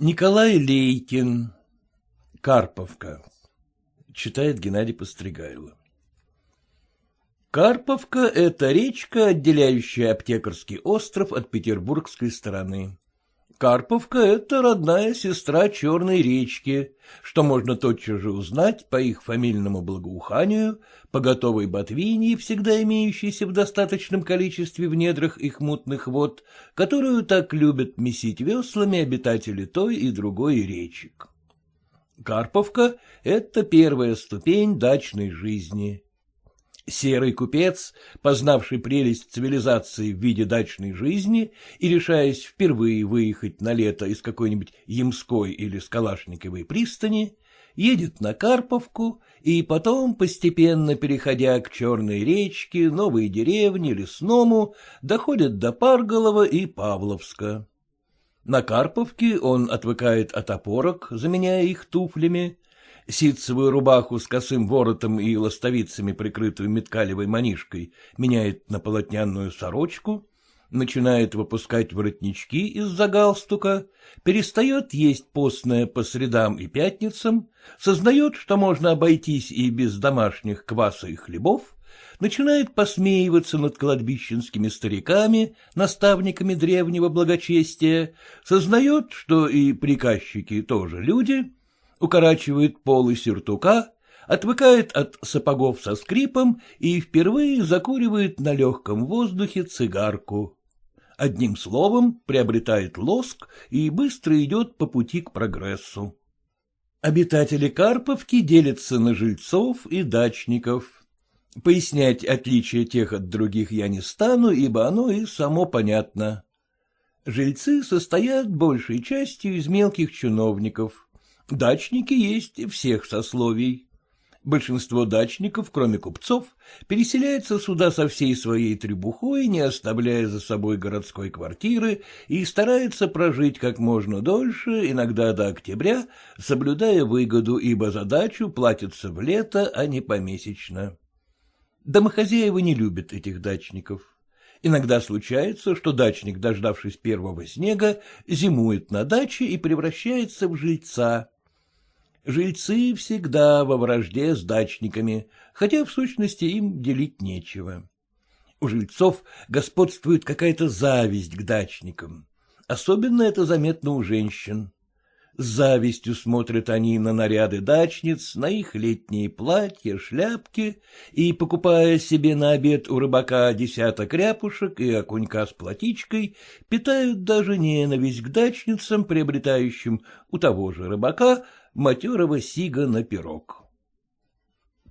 Николай Лейкин. Карповка. Читает Геннадий Постригайло. Карповка — это речка, отделяющая аптекарский остров от петербургской стороны. Карповка — это родная сестра Черной речки, что можно тотчас же узнать по их фамильному благоуханию, по готовой ботвиньи, всегда имеющейся в достаточном количестве в недрах их мутных вод, которую так любят месить веслами обитатели той и другой речек. Карповка — это первая ступень дачной жизни. Серый купец, познавший прелесть цивилизации в виде дачной жизни и решаясь впервые выехать на лето из какой-нибудь Ямской или Скалашниковой пристани, едет на Карповку и потом, постепенно переходя к Черной речке, Новой деревне, Лесному, доходит до Парголова и Павловска. На Карповке он отвыкает от опорок, заменяя их туфлями, ситцевую рубаху с косым воротом и ластовицами, прикрытую меткалевой манишкой, меняет на полотняную сорочку, начинает выпускать воротнички из-за галстука, перестает есть постное по средам и пятницам, сознает, что можно обойтись и без домашних кваса и хлебов, начинает посмеиваться над кладбищенскими стариками, наставниками древнего благочестия, сознает, что и приказчики тоже люди, укорачивает полы сюртука, отвыкает от сапогов со скрипом и впервые закуривает на легком воздухе цигарку. Одним словом, приобретает лоск и быстро идет по пути к прогрессу. Обитатели Карповки делятся на жильцов и дачников. Пояснять отличие тех от других я не стану, ибо оно и само понятно. Жильцы состоят большей частью из мелких чиновников. Дачники есть всех сословий. Большинство дачников, кроме купцов, переселяется сюда со всей своей требухой, не оставляя за собой городской квартиры, и старается прожить как можно дольше, иногда до октября, соблюдая выгоду, ибо за дачу платится в лето, а не помесячно. Домохозяева не любят этих дачников. Иногда случается, что дачник, дождавшись первого снега, зимует на даче и превращается в жильца, Жильцы всегда во вражде с дачниками, хотя в сущности им делить нечего. У жильцов господствует какая-то зависть к дачникам. Особенно это заметно у женщин. С завистью смотрят они на наряды дачниц, на их летние платья, шляпки, и, покупая себе на обед у рыбака десяток ряпушек и окунька с платичкой, питают даже ненависть к дачницам, приобретающим у того же рыбака матерого сига на пирог.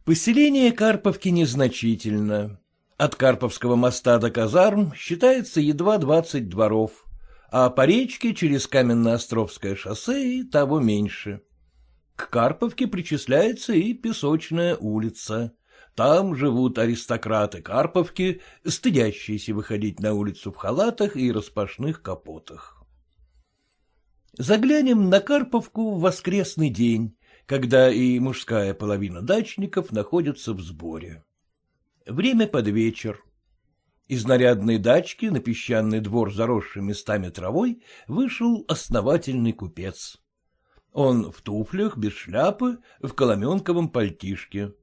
Поселение Карповки незначительно. От Карповского моста до казарм считается едва двадцать дворов, а по речке через Каменно-Островское шоссе и того меньше. К Карповке причисляется и Песочная улица. Там живут аристократы Карповки, стыдящиеся выходить на улицу в халатах и распашных капотах. Заглянем на Карповку в воскресный день, когда и мужская половина дачников находится в сборе. Время под вечер. Из нарядной дачки на песчаный двор, заросший местами травой, вышел основательный купец. Он в туфлях, без шляпы, в коломенковом пальтишке.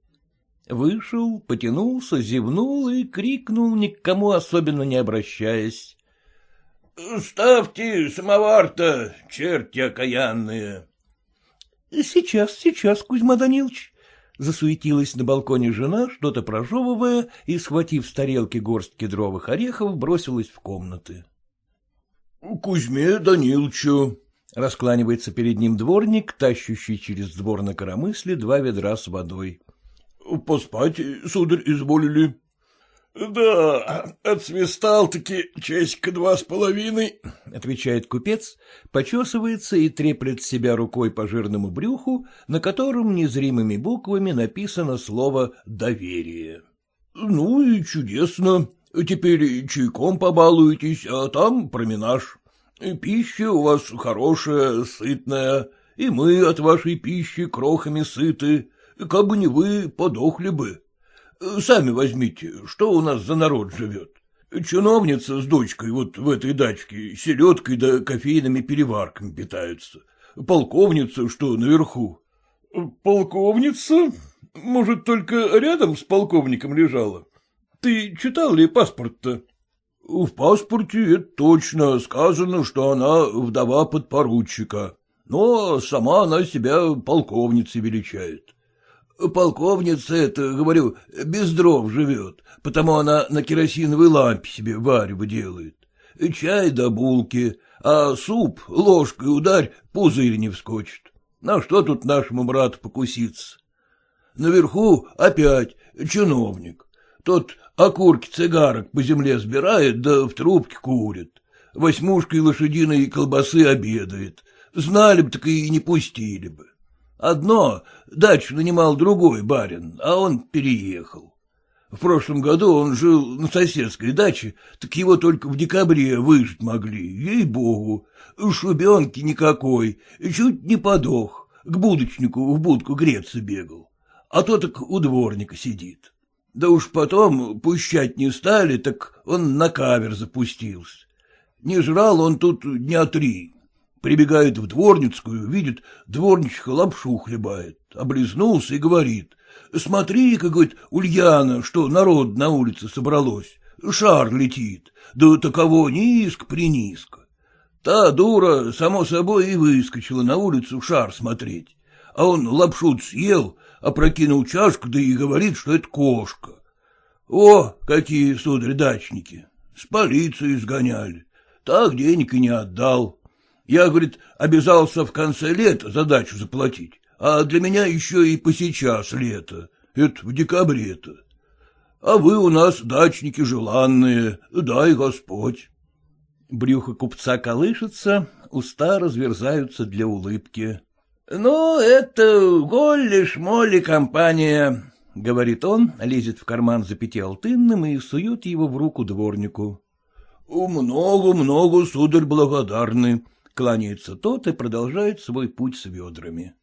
Вышел, потянулся, зевнул и крикнул, ни к кому особенно не обращаясь. — Ставьте самовар-то, черти окаянные. — Сейчас, сейчас, Кузьма Данилович. Засуетилась на балконе жена, что-то прожевывая, и, схватив с тарелки горсть кедровых орехов, бросилась в комнаты. — Кузьме Даниловичу, — раскланивается перед ним дворник, тащущий через двор на коромысле два ведра с водой. — Поспать, сударь, изволили. — Да, отсвистал-таки часика два с половиной, — отвечает купец, почесывается и треплет себя рукой по жирному брюху, на котором незримыми буквами написано слово «доверие». — Ну и чудесно. Теперь чайком побалуетесь, а там променаж. Пища у вас хорошая, сытная, и мы от вашей пищи крохами сыты. Как бы не вы, подохли бы. Сами возьмите, что у нас за народ живет. Чиновница с дочкой вот в этой дачке селедкой да кофейными переварками питаются. Полковница, что наверху. Полковница? Может, только рядом с полковником лежала? Ты читал ли паспорт-то? В паспорте это точно сказано, что она вдова подпоручика, но сама она себя полковницей величает. Полковница это, говорю, без дров живет, потому она на керосиновой лампе себе варево делает. Чай да булки, а суп ложкой ударь, пузырь не вскочит. На что тут нашему брату покуситься? Наверху опять чиновник. Тот окурки цигарок по земле сбирает, да в трубке курит. Восьмушкой лошадиной колбасы обедает. Знали бы, так и не пустили бы. Одно, дачу нанимал другой барин, а он переехал. В прошлом году он жил на соседской даче, так его только в декабре выжить могли, ей-богу. Шубенки никакой, чуть не подох, к будочнику в будку греться бегал. А то так у дворника сидит. Да уж потом пущать не стали, так он на кавер запустился. Не жрал он тут дня три. Прибегает в дворницкую, видит, дворничиха лапшу хлебает, облизнулся и говорит. Смотри-ка, говорит, Ульяна, что народ на улице собралось. Шар летит, да таково низко-принизко. Та дура, само собой, и выскочила на улицу шар смотреть. А он лапшу съел, опрокинул чашку, да и говорит, что это кошка. О, какие, сударь, дачники! С полицией сгоняли. Так денег и не отдал. Я, говорит, обязался в конце лета задачу заплатить, а для меня еще и по сейчас лето. Это в декабре-то. А вы у нас дачники желанные, дай Господь. Брюхо купца колышется, уста разверзаются для улыбки. — Ну, это голли-шмоли компания, — говорит он, лезет в карман за пятиалтынным и сует его в руку дворнику. — Много-много, сударь, благодарны, Кланяется тот и продолжает свой путь с ведрами.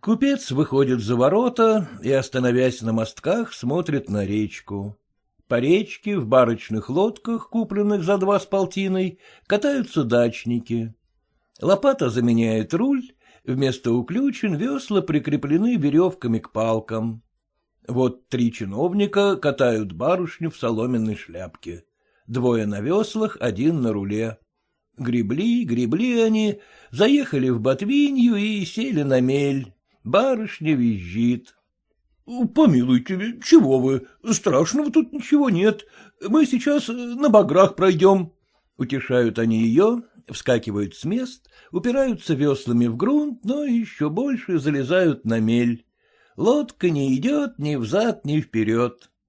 Купец выходит за ворота и, остановясь на мостках, смотрит на речку. По речке в барочных лодках, купленных за два с полтиной, катаются дачники. Лопата заменяет руль, вместо уключен весла прикреплены веревками к палкам. Вот три чиновника катают барышню в соломенной шляпке. Двое на веслах, один на руле. Гребли, гребли они, заехали в Ботвинью и сели на мель. Барышня визжит. — Помилуйте, чего вы, страшного тут ничего нет. Мы сейчас на баграх пройдем. Утешают они ее, вскакивают с мест, упираются веслами в грунт, но еще больше залезают на мель. Лодка не идет ни взад, ни вперед. —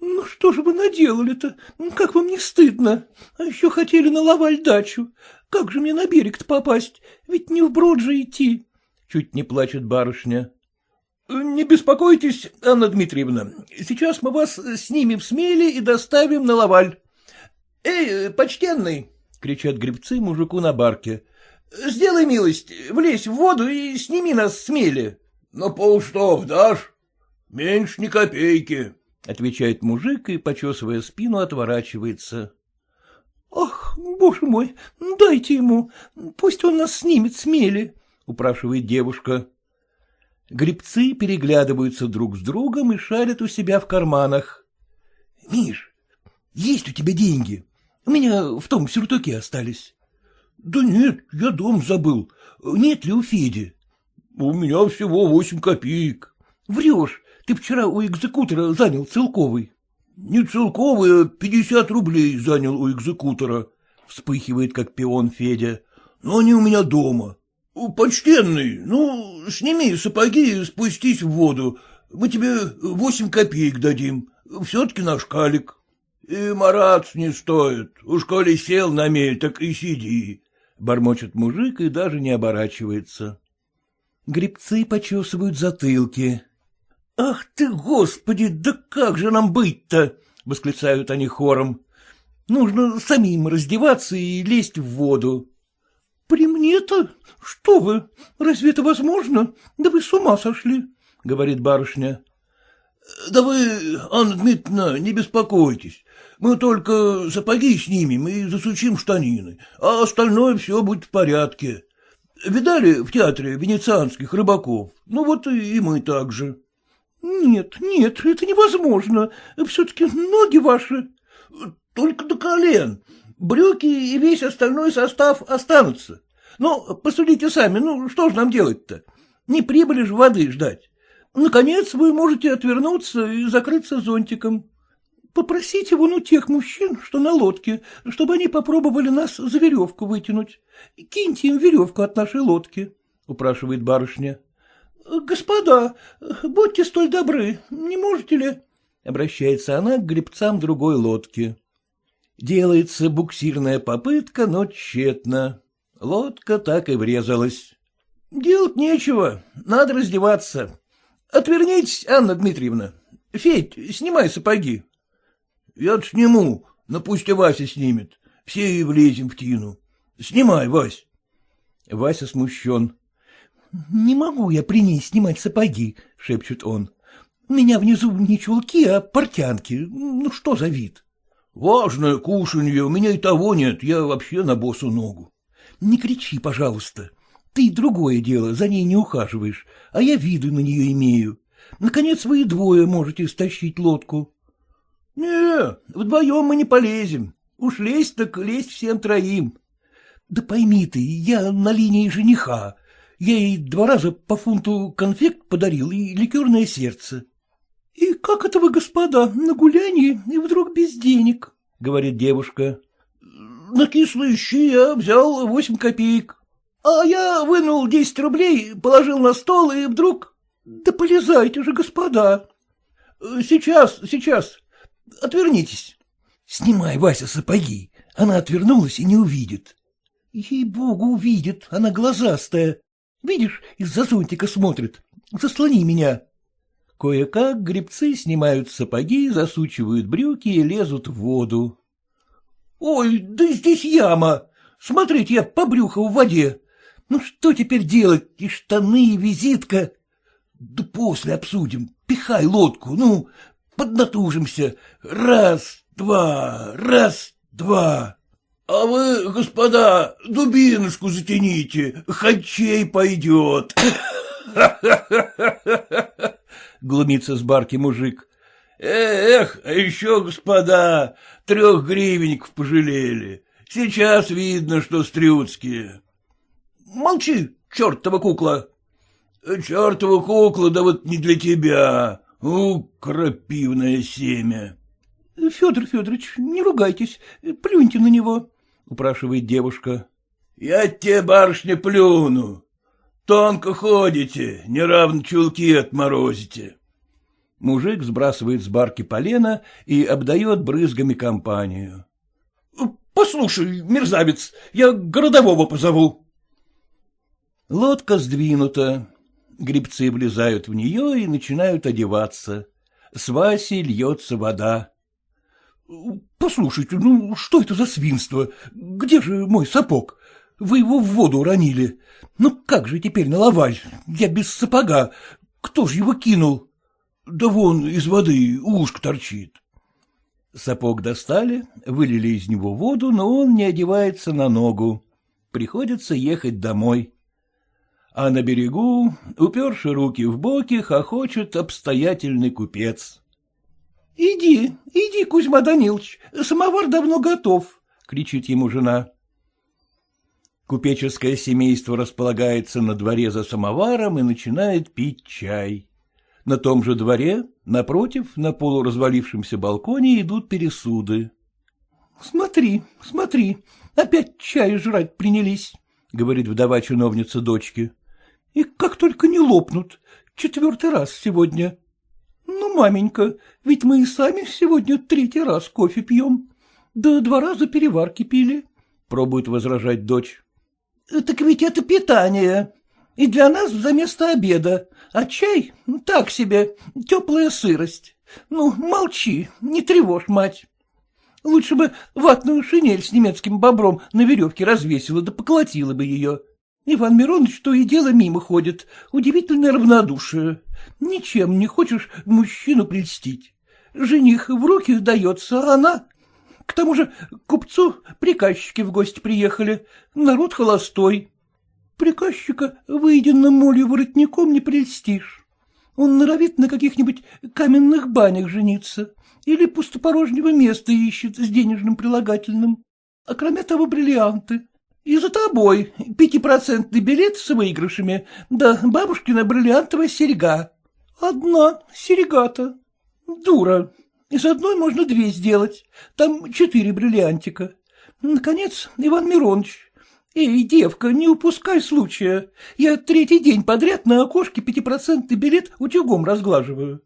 Ну что же вы наделали-то? Как вам не стыдно? А еще хотели на лаваль дачу. Как же мне на берег-то попасть? Ведь не вброд же идти. Чуть не плачет барышня. — Не беспокойтесь, Анна Дмитриевна, сейчас мы вас снимем с мели и доставим на лаваль. — Эй, почтенный! — кричат гребцы мужику на барке. — Сделай милость, влезь в воду и сними нас с мели. — На полштов дашь? Меньше ни копейки. — отвечает мужик и, почесывая спину, отворачивается. — Ах, боже мой, дайте ему, пусть он нас снимет с упрашивает девушка. Грибцы переглядываются друг с другом и шарят у себя в карманах. — Миш, есть у тебя деньги? У меня в том сюртуке остались. — Да нет, я дом забыл. Нет ли у Феди? — У меня всего восемь копеек. — Врешь, ты вчера у экзекутора занял целковый. — Не целковый, а пятьдесят рублей занял у экзекутора, — вспыхивает, как пион Федя. — Но они у меня дома. — Почтенный, ну, сними сапоги и спустись в воду. Мы тебе восемь копеек дадим. Все-таки наш калик. И мараться не стоит. Уж коли сел на мель, так и сиди. Бормочет мужик и даже не оборачивается. Грибцы почесывают затылки. — Ах ты, господи, да как же нам быть-то? — восклицают они хором. — Нужно самим раздеваться и лезть в воду. — При мне-то? Что вы? Разве это возможно? Да вы с ума сошли, — говорит барышня. — Да вы, Анна Дмитриевна, не беспокойтесь. Мы только сапоги снимем и засучим штанины, а остальное все будет в порядке. Видали в театре венецианских рыбаков? Ну вот и мы так же. — Нет, нет, это невозможно. Все-таки ноги ваши. — Только до колен. Брюки и весь остальной состав останутся. Ну, посудите сами, ну что же нам делать-то? Не прибыли же воды ждать. Наконец вы можете отвернуться и закрыться зонтиком. Попросите вон у тех мужчин, что на лодке, чтобы они попробовали нас за веревку вытянуть. Киньте им веревку от нашей лодки, — упрашивает барышня. — Господа, будьте столь добры, не можете ли? — обращается она к гребцам другой лодки. Делается буксирная попытка, но тщетно. Лодка так и врезалась. — Делать нечего, надо раздеваться. Отвернитесь, Анна Дмитриевна. Федь, снимай сапоги. — Я-то сниму, но пусть и Вася снимет. Все и влезем в тину. Снимай, Вась. Вася смущен. — Не могу я при ней снимать сапоги, — шепчет он. — У меня внизу не чулки, а портянки. Ну, что за вид? — Важное кушанье, у меня и того нет, я вообще на босу ногу. — Не кричи, пожалуйста. Ты другое дело, за ней не ухаживаешь, а я виду на нее имею. Наконец, вы и двое можете стащить лодку. — Не, вдвоем мы не полезем. Уж лезть так лезть всем троим. — Да пойми ты, я на линии жениха. Я ей два раза по фунту конфект подарил и ликерное сердце. — И как это вы, господа, на гулянье и вдруг без денег? — говорит девушка. — На кислые щи я взял восемь копеек. А я вынул десять рублей, положил на стол, и вдруг... Да полезайте же, господа. Сейчас, сейчас. Отвернитесь. Снимай, Вася, сапоги. Она отвернулась и не увидит. Ей-богу, увидит, она глазастая. Видишь, из-за зонтика смотрит. Заслони меня. Кое-как гребцы снимают сапоги, засучивают брюки и лезут в воду. — Ой, да здесь яма! Смотрите, я по брюху в воде. Ну что теперь делать? И штаны, и визитка. Да после обсудим. Пихай лодку, ну, поднатужимся. Раз, два, раз, два. А вы, господа, дубинушку затяните, хачей пойдет. Глумится с барки мужик. Эх, а еще, господа, трех гривеньков пожалели. Сейчас видно, что стрюцкие. Молчи, чертова кукла. Чертова кукла, да вот не для тебя. У, крапивное семя. — Федор Федорович, не ругайтесь, плюньте на него, — упрашивает девушка. — Я тебе, барышня, плюну. Тонко ходите, неравно чулки отморозите. Мужик сбрасывает с барки полено и обдает брызгами компанию. — Послушай, мерзавец, я городового позову. Лодка сдвинута. Грибцы влезают в нее и начинают одеваться. С Васи льется вода. — Послушайте, ну что это за свинство? Где же мой сапог? Вы его в воду уронили. Ну как же теперь на лаваль? Я без сапога. Кто же его кинул? Да вон из воды ушко торчит. Сапог достали, вылили из него воду, но он не одевается на ногу. Приходится ехать домой а на берегу, уперши руки в боки, хохочет обстоятельный купец. — Иди, иди, Кузьма Данилович, самовар давно готов, — кричит ему жена. Купеческое семейство располагается на дворе за самоваром и начинает пить чай. На том же дворе, напротив, на полуразвалившемся балконе идут пересуды. — Смотри, смотри, опять чай жрать принялись, — говорит вдова чиновница дочки. И как только не лопнут. Четвертый раз сегодня. Ну, маменька, ведь мы и сами сегодня третий раз кофе пьем. Да два раза переварки пили. Пробует возражать дочь. Так ведь это питание. И для нас за место обеда. А чай — так себе, теплая сырость. Ну, молчи, не тревожь мать. Лучше бы ватную шинель с немецким бобром на веревке развесила да поколотила бы ее. Иван Миронович то и дело мимо ходит. Удивительное равнодушие. Ничем не хочешь мужчину прельстить. Жених в руки дается, а она... К тому же купцу приказчики в гости приехали, народ холостой. Приказчика выеденным молью воротником не прельстишь. Он норовит на каких-нибудь каменных банях жениться или пустопорожнего места ищет с денежным прилагательным. А кроме того бриллианты. И за тобой пятипроцентный билет с выигрышами, да бабушкина бриллиантовая серьга. Одна серьга-то. Дура. Из одной можно две сделать. Там четыре бриллиантика. Наконец, Иван Миронович. Эй, девка, не упускай случая. Я третий день подряд на окошке пятипроцентный билет утюгом разглаживаю.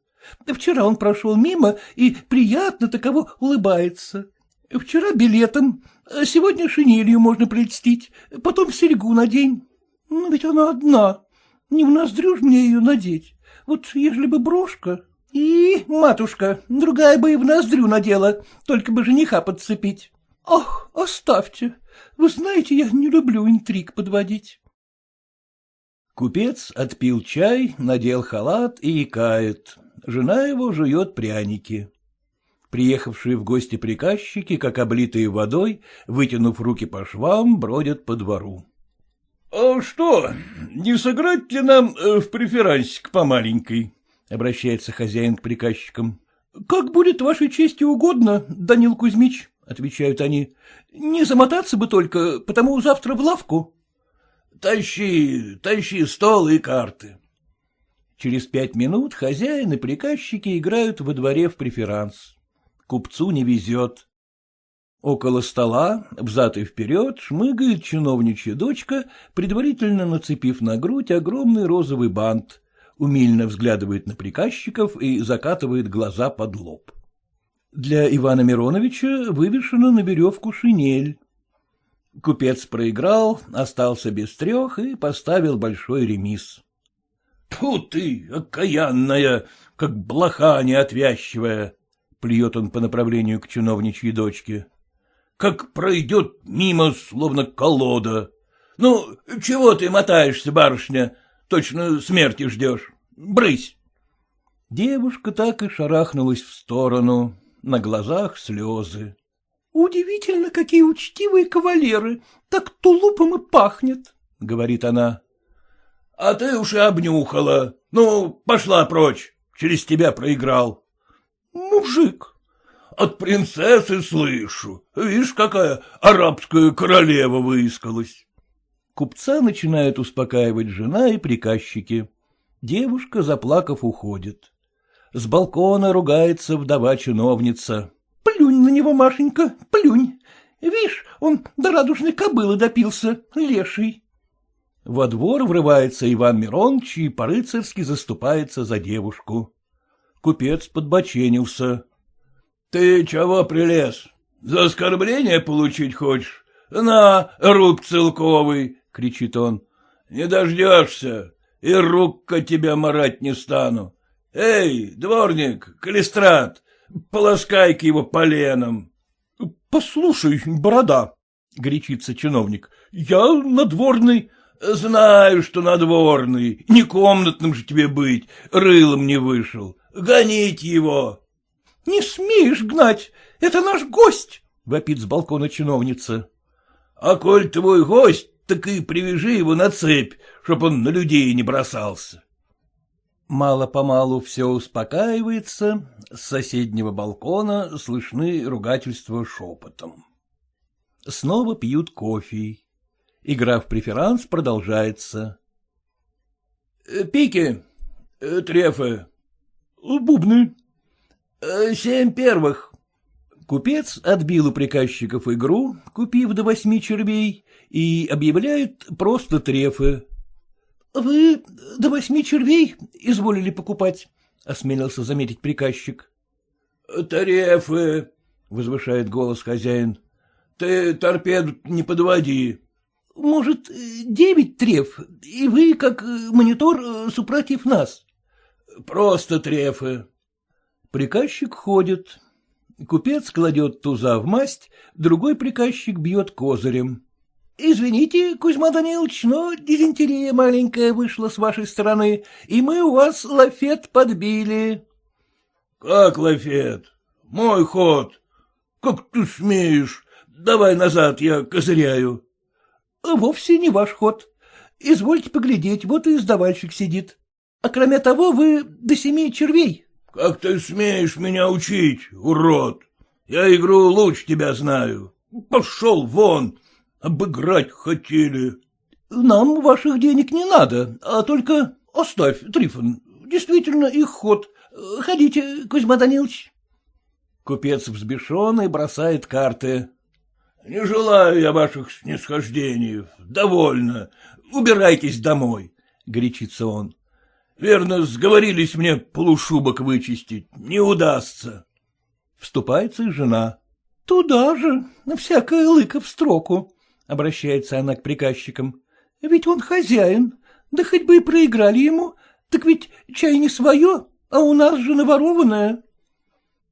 Вчера он прошел мимо и приятно таково улыбается. Вчера билетом, а сегодня шинелью можно прельстить, потом серьгу надень. Ну, ведь она одна. Не в ноздрю ж мне ее надеть. Вот ежели бы брошка... И, матушка, другая бы и в ноздрю надела, только бы жениха подцепить. Ах, оставьте. Вы знаете, я не люблю интриг подводить. Купец отпил чай, надел халат и икает. Жена его жует пряники. Приехавшие в гости приказчики, как облитые водой, вытянув руки по швам, бродят по двору. — А что, не сыграть ли нам э, в преферансик по маленькой? — обращается хозяин к приказчикам. — Как будет вашей чести угодно, Данил Кузьмич, — отвечают они. — Не замотаться бы только, потому завтра в лавку. — Тащи, тащи стол и карты. Через пять минут хозяин и приказчики играют во дворе в преферанс купцу не везет. Около стола, взад и вперед, шмыгает чиновничья дочка, предварительно нацепив на грудь огромный розовый бант, умильно взглядывает на приказчиков и закатывает глаза под лоб. Для Ивана Мироновича вывешена на веревку шинель. Купец проиграл, остался без трех и поставил большой ремис. — Тьфу ты, окаянная, как блоха неотвязчивая! Плюет он по направлению к чиновничьей дочке. — Как пройдет мимо, словно колода. Ну, чего ты мотаешься, барышня? Точно смерти ждешь. Брысь. Девушка так и шарахнулась в сторону, на глазах слезы. — Удивительно, какие учтивые кавалеры, так тулупом и пахнет, — говорит она. — А ты уж и обнюхала. Ну, пошла прочь, через тебя проиграл. Мужик. От принцессы слышу. Видишь, какая арабская королева выискалась. Купца начинают успокаивать жена и приказчики. Девушка, заплакав, уходит. С балкона ругается вдова-чиновница. — Плюнь на него, Машенька, плюнь. Видишь, он до радужной кобылы допился, леший. Во двор врывается Иван Миронович и по-рыцарски заступается за девушку. Купец подбоченился. — Ты чего прилез? За оскорбление получить хочешь? На, рук целковый! — кричит он. — Не дождешься, и рук-ка тебя марать не стану. Эй, дворник, калистрат, полоскай-ка его поленом. — Послушай, борода, — горячится чиновник, — я надворный. — Знаю, что надворный, не комнатным же тебе быть, рылом не вышел. Гонить его! — Не смеешь гнать, это наш гость! — вопит с балкона чиновница. — А коль твой гость, так и привяжи его на цепь, чтоб он на людей не бросался. Мало-помалу все успокаивается, с соседнего балкона слышны ругательства шепотом. Снова пьют кофе. Игра в преферанс продолжается. — Пики, трефы, Бубны. Э, — Семь первых. Купец отбил у приказчиков игру, купив до восьми червей, и объявляет просто трефы. — Вы до восьми червей изволили покупать? — осмелился заметить приказчик. — Трефы, — возвышает голос хозяин. — Ты торпеду не подводи. — Может, девять треф, и вы, как монитор, супротив нас? — Просто трефы. Приказчик ходит. Купец кладет туза в масть, другой приказчик бьет козырем. — Извините, Кузьма Данилович, но дизентерия маленькая вышла с вашей стороны, и мы у вас лафет подбили. — Как лафет? Мой ход. — Как ты смеешь? Давай назад, я козыряю. — Вовсе не ваш ход. Извольте поглядеть, вот и издавальщик сидит. А кроме того, вы до семи червей. — Как ты смеешь меня учить, урод? Я игру лучше тебя знаю. Пошел вон, обыграть хотели. — Нам ваших денег не надо, а только оставь, Трифон, действительно их ход. Ходите, Кузьма Данилович. Купец взбешен и бросает карты. — Не желаю я ваших снисхождений. Довольно. Убирайтесь домой, — горячится он. — Верно, сговорились мне полушубок вычистить. Не удастся. Вступается и жена. — Туда же, на всякое лыко в строку, — обращается она к приказчикам. — Ведь он хозяин, да хоть бы и проиграли ему, так ведь чай не свое, а у нас же наворованное.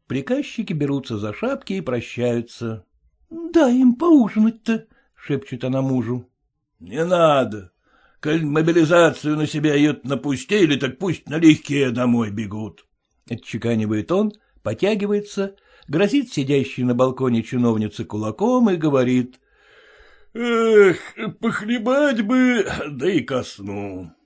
Приказчики берутся за шапки и прощаются. — Дай им поужинать-то, — шепчет она мужу. — Не надо. Коль мобилизацию на себя ее напустили, так пусть налегке домой бегут. Отчеканивает он, потягивается, грозит сидящей на балконе чиновнице кулаком и говорит. — Эх, похлебать бы, да и ко сну.